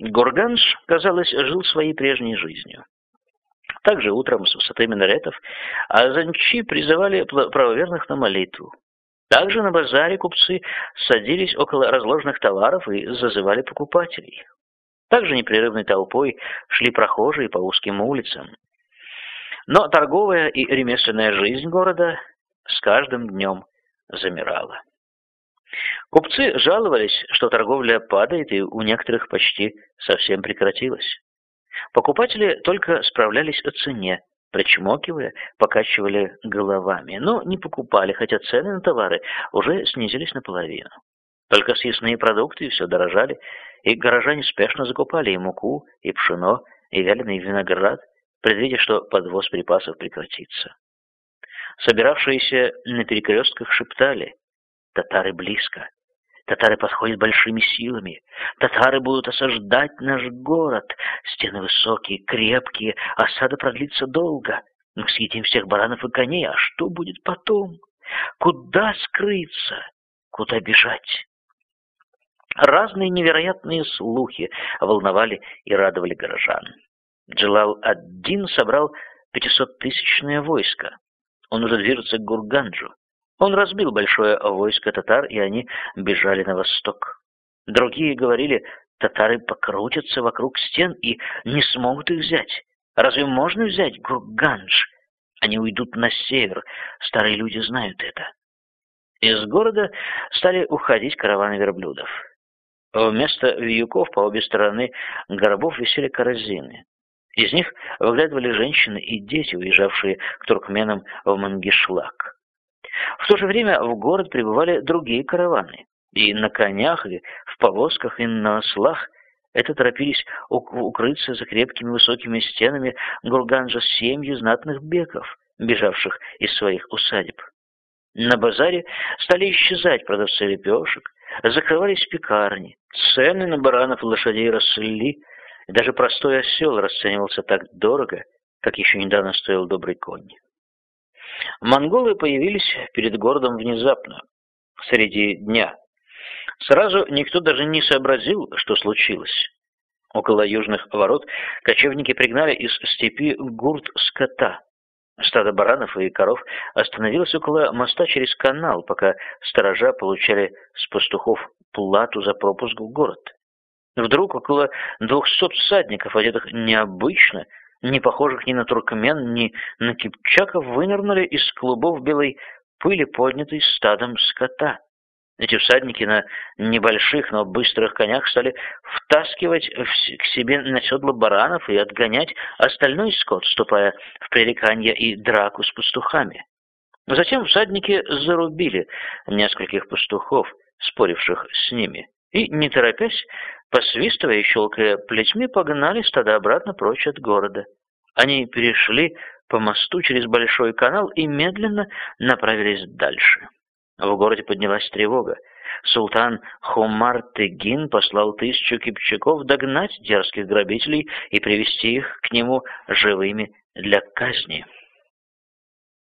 Гурганш, казалось, жил своей прежней жизнью. Также утром с высоты минаретов азанчи призывали правоверных на молитву. Также на базаре купцы садились около разложенных товаров и зазывали покупателей. Также непрерывной толпой шли прохожие по узким улицам. Но торговая и ремесленная жизнь города с каждым днем замирала. Купцы жаловались, что торговля падает и у некоторых почти совсем прекратилась. Покупатели только справлялись о цене, причмокивая, покачивали головами, но не покупали, хотя цены на товары уже снизились наполовину. Только съестные продукты все дорожали, и горожане спешно закупали и муку, и пшено, и вяленый виноград, предвидя, что подвоз припасов прекратится. Собиравшиеся на перекрестках шептали «Татары близко! Татары подходят большими силами! Татары будут осаждать наш город! Стены высокие, крепкие, осада продлится долго! Мы съедим всех баранов и коней, а что будет потом? Куда скрыться? Куда бежать?» Разные невероятные слухи волновали и радовали горожан. Джилал-ад-Дин собрал пятисоттысячное войско. Он уже движется к Гурганджу. Он разбил большое войско татар, и они бежали на восток. Другие говорили, татары покрутятся вокруг стен и не смогут их взять. Разве можно взять Гургандж? Они уйдут на север, старые люди знают это. Из города стали уходить караваны верблюдов. Вместо вьюков по обе стороны горбов висели корзины. Из них выглядывали женщины и дети, уезжавшие к туркменам в Мангишлак. В то же время в город прибывали другие караваны. И на конях, и в повозках, и на ослах. Это торопились укрыться за крепкими высокими стенами Гурганджа семьи знатных беков, бежавших из своих усадеб. На базаре стали исчезать продавцы лепешек, закрывались пекарни, цены на баранов и лошадей росли, и даже простой осел расценивался так дорого, как еще недавно стоил добрый конь. Монголы появились перед городом внезапно, среди дня. Сразу никто даже не сообразил, что случилось. Около южных ворот кочевники пригнали из степи гурт скота. Стадо баранов и коров остановилось около моста через канал, пока сторожа получали с пастухов плату за пропуск в город. Вдруг около двухсот всадников, одетых необычно, не похожих ни на туркмен, ни на кипчаков, вынырнули из клубов белой пыли, поднятой стадом скота. Эти всадники на небольших, но быстрых конях стали втаскивать к себе на седло баранов и отгонять остальной скот, вступая в пререканье и драку с пастухами. Затем всадники зарубили нескольких пастухов, споривших с ними, и, не торопясь, посвистывая и щелкая плетьми, погнали стадо обратно прочь от города. Они перешли по мосту через большой канал и медленно направились дальше. В городе поднялась тревога. Султан Хумар Тегин послал тысячу кипчаков догнать дерзких грабителей и привести их к нему живыми для казни.